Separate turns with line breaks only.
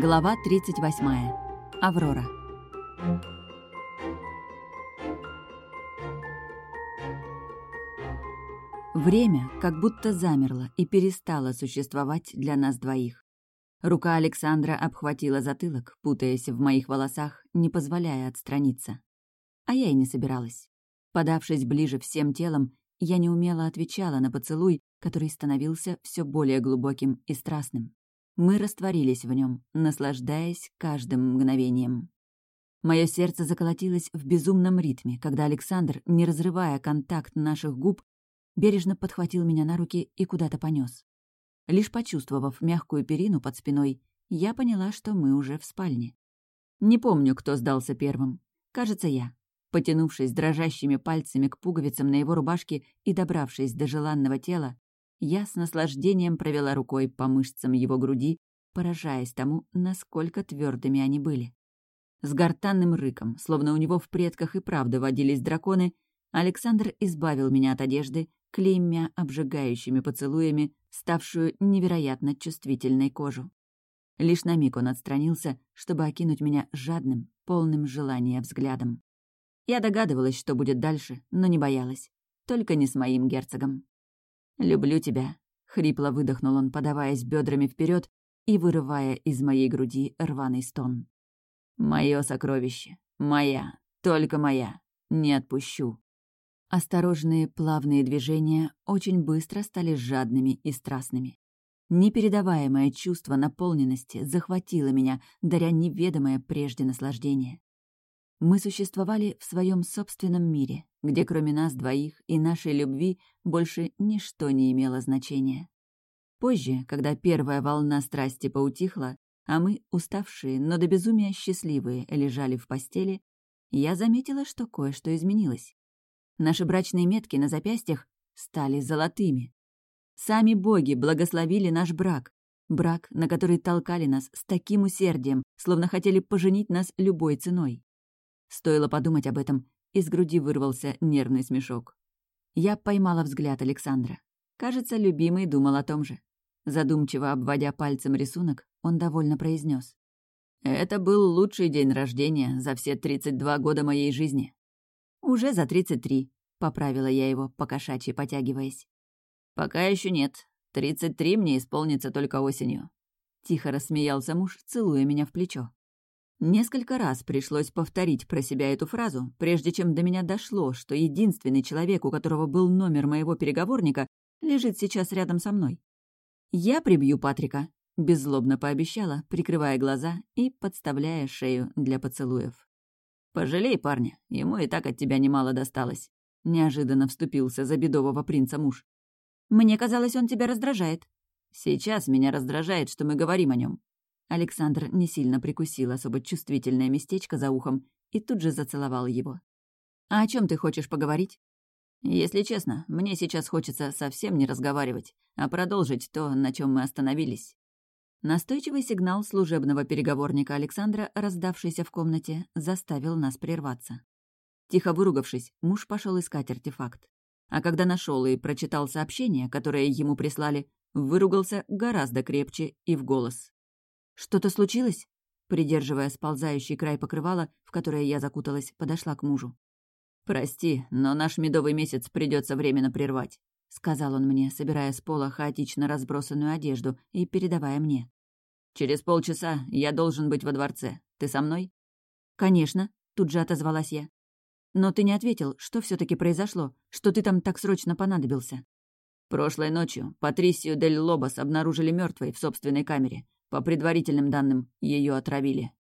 Глава 38. Аврора. Время как будто замерло и перестало существовать для нас двоих. Рука Александра обхватила затылок, путаясь в моих волосах, не позволяя отстраниться. А я и не собиралась. Подавшись ближе всем телом, я неумело отвечала на поцелуй, который становился все более глубоким и страстным. Мы растворились в нем, наслаждаясь каждым мгновением. Мое сердце заколотилось в безумном ритме, когда Александр, не разрывая контакт наших губ, бережно подхватил меня на руки и куда-то понес. Лишь почувствовав мягкую перину под спиной, я поняла, что мы уже в спальне. Не помню, кто сдался первым. Кажется, я. Потянувшись дрожащими пальцами к пуговицам на его рубашке и добравшись до желанного тела, я с наслаждением провела рукой по мышцам его груди, поражаясь тому, насколько твердыми они были. С гортанным рыком, словно у него в предках и правда водились драконы, Александр избавил меня от одежды, клеймя обжигающими поцелуями, ставшую невероятно чувствительной кожу. Лишь на миг он отстранился, чтобы окинуть меня жадным, полным желания взглядом. Я догадывалась, что будет дальше, но не боялась. Только не с моим герцогом. «Люблю тебя», — хрипло выдохнул он, подаваясь бедрами вперед и вырывая из моей груди рваный стон. «Мое сокровище. Моя. Только моя. Не отпущу». Осторожные, плавные движения очень быстро стали жадными и страстными. Непередаваемое чувство наполненности захватило меня, даря неведомое прежде наслаждение. Мы существовали в своем собственном мире, где кроме нас двоих и нашей любви больше ничто не имело значения. Позже, когда первая волна страсти поутихла, а мы, уставшие, но до безумия счастливые, лежали в постели, я заметила, что кое-что изменилось. Наши брачные метки на запястьях стали золотыми. Сами боги благословили наш брак, брак, на который толкали нас с таким усердием, словно хотели поженить нас любой ценой. Стоило подумать об этом, из груди вырвался нервный смешок. Я поймала взгляд Александра. Кажется, любимый думал о том же. Задумчиво обводя пальцем рисунок, он довольно произнес: «Это был лучший день рождения за все 32 года моей жизни». «Уже за 33», — поправила я его, покошачьи потягиваясь. «Пока еще нет. 33 мне исполнится только осенью». Тихо рассмеялся муж, целуя меня в плечо. Несколько раз пришлось повторить про себя эту фразу, прежде чем до меня дошло, что единственный человек, у которого был номер моего переговорника, лежит сейчас рядом со мной. «Я прибью Патрика», — беззлобно пообещала, прикрывая глаза и подставляя шею для поцелуев. «Пожалей парня, ему и так от тебя немало досталось», — неожиданно вступился за бедового принца муж. «Мне казалось, он тебя раздражает». «Сейчас меня раздражает, что мы говорим о нем. Александр не сильно прикусил особо чувствительное местечко за ухом и тут же зацеловал его. «А о чем ты хочешь поговорить?» «Если честно, мне сейчас хочется совсем не разговаривать, а продолжить то, на чем мы остановились». Настойчивый сигнал служебного переговорника Александра, раздавшийся в комнате, заставил нас прерваться. Тихо выругавшись, муж пошел искать артефакт. А когда нашел и прочитал сообщение, которое ему прислали, выругался гораздо крепче и в голос. «Что-то случилось?» Придерживая сползающий край покрывала, в которое я закуталась, подошла к мужу. «Прости, но наш медовый месяц придется временно прервать», — сказал он мне, собирая с пола хаотично разбросанную одежду и передавая мне. «Через полчаса я должен быть во дворце. Ты со мной?» «Конечно», — тут же отозвалась я. «Но ты не ответил, что все таки произошло, что ты там так срочно понадобился?» Прошлой ночью Патрисию Дель Лобос обнаружили мертвой в собственной камере. По предварительным данным, ее отравили.